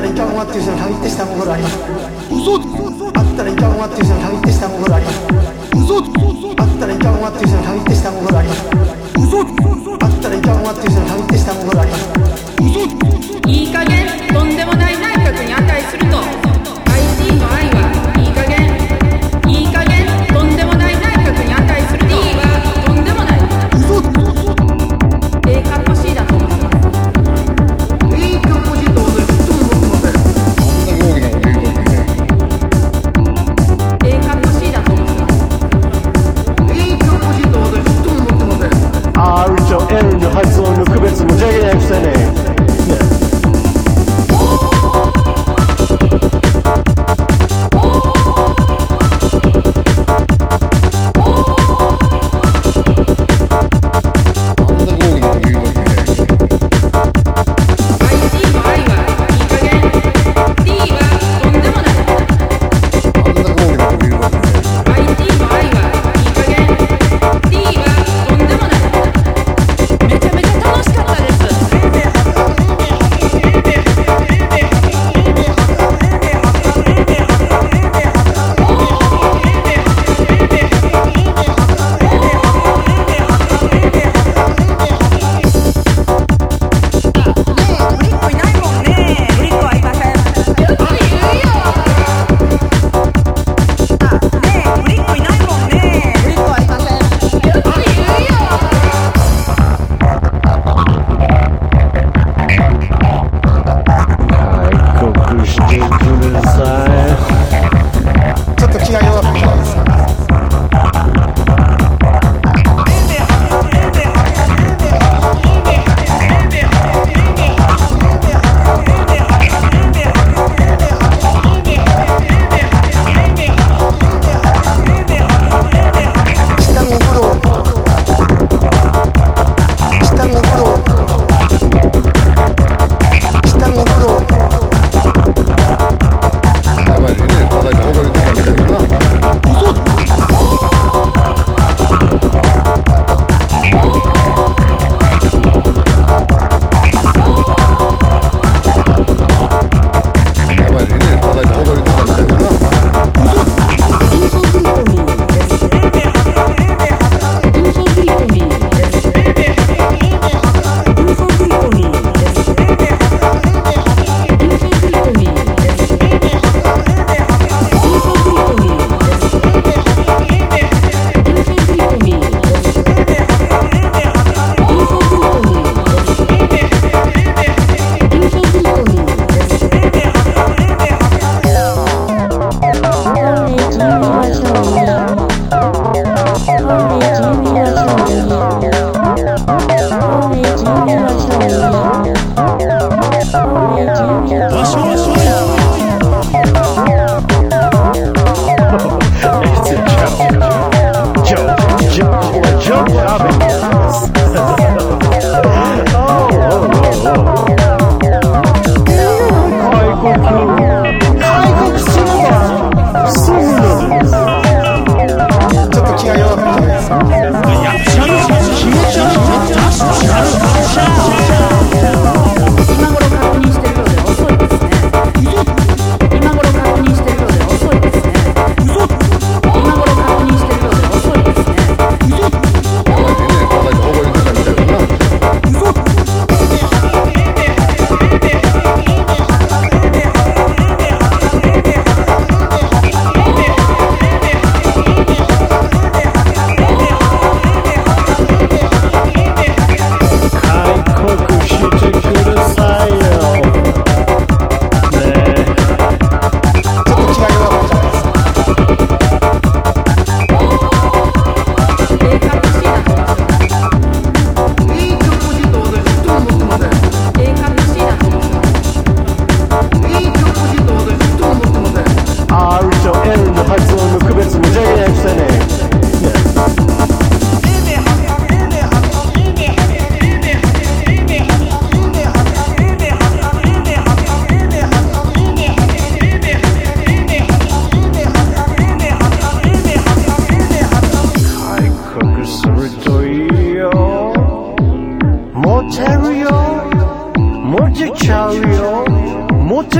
いう人に限ってした心あります嘘あったらいかんわっていう人に限ってした心あります。嘘。あったらいかんわっていう人に限ってした心あります。嘘。あったらいかんわっていう人に限ってした心あります。嘘。いい加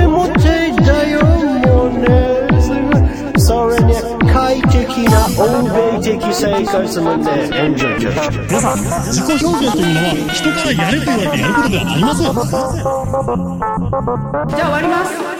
もだよもうねそれね快適な欧米的生活もねエンジョイで皆さん自己表現というのは人からやれと言われてやることではありません。じゃあ終わります。